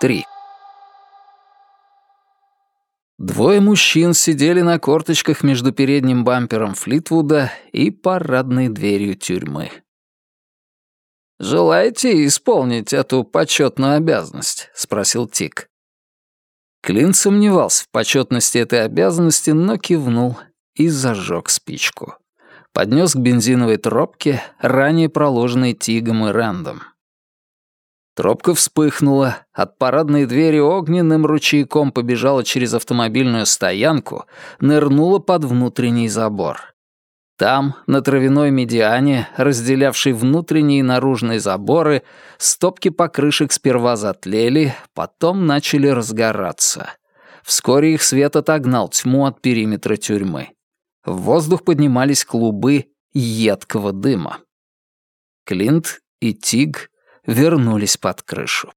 3. Двое мужчин сидели на корточках между передним бампером Флитвуда и парадной дверью тюрьмы. «Желаете исполнить эту почетную обязанность?» — спросил Тик. Клин сомневался в почетности этой обязанности, но кивнул и зажег спичку. Поднес к бензиновой тропке, ранее проложенной Тигом и Рэндом. Тропка вспыхнула, от парадной двери огненным ручейком побежала через автомобильную стоянку, нырнула под внутренний забор. Там, на травяной медиане, разделявшей внутренние и наружные заборы, стопки покрышек сперва затлели, потом начали разгораться. Вскоре их свет отогнал тьму от периметра тюрьмы. В воздух поднимались клубы едкого дыма. Клинт и Тиг вернулись под крышу.